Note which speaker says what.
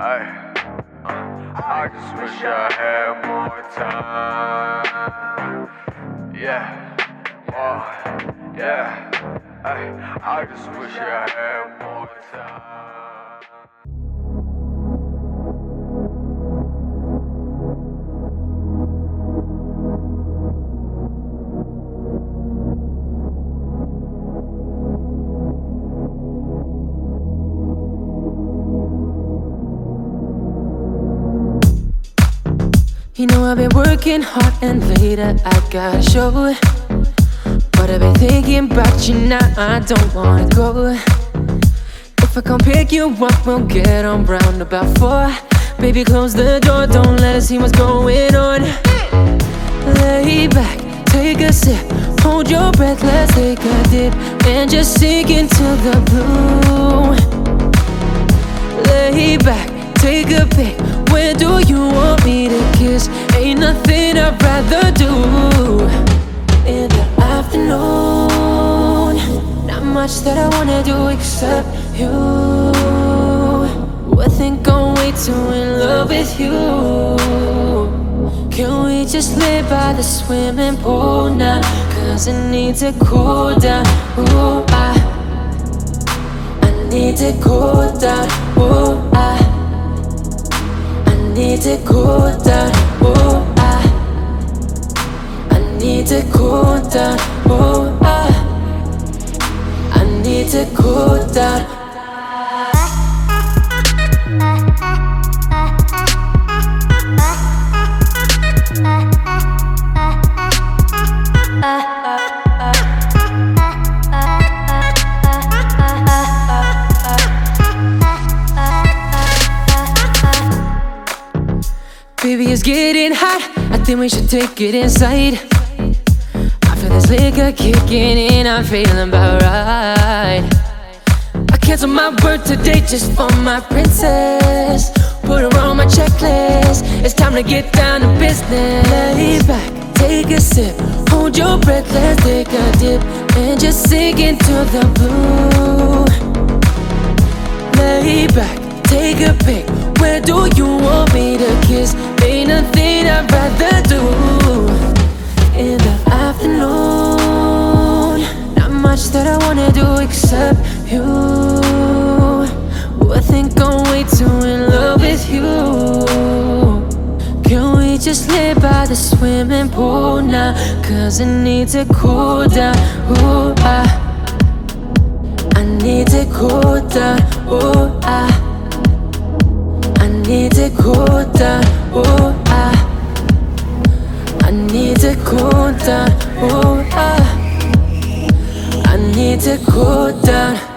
Speaker 1: Uh, I just wish I had more time. Yeah, oh, yeah. Ay, I just wish I had more time.
Speaker 2: You know I've been working hard and later I gotta show it. But I've been thinking about you now, I don't wanna go. If I come pick you up, we'll get on round about four. Baby, close the door, don't let us see what's going on. Lay back, take a sip, hold your breath, let's take a dip, and just sink into the blue. Lay back, take a pic. Where do you want me to kiss? Ain't nothing I'd rather do. In the afternoon, not much that I wanna do except you. I think I'm way too in love with you. Can we just lay by the swimming pool now? Cause ah. I need to cool down. Ooh, I, I need to cool down. Ooh, I. Need to cool down. Oh, I, I need to cool down. Oh, I, I need to cool down. Baby, it's getting hot. I think we should take it inside. I feel this liquor kicking in. I'm feeling about right. I cancel my work today just for my princess. Put her on my checklist. It's time to get down to business. Lay back, take a sip. Hold your breath, let's take a dip. And just sink into the blue. Lay back, take a pic. Where do you want me to do you. I think I'm way too in love with you. Can we just lay by the swimming pool now? Cause ah. I need to cool down. Ooh, I, I need to cool down. Ooh, I. I need to cool down. Oh, I, I need to cool down. Oh, I, I need to cool down.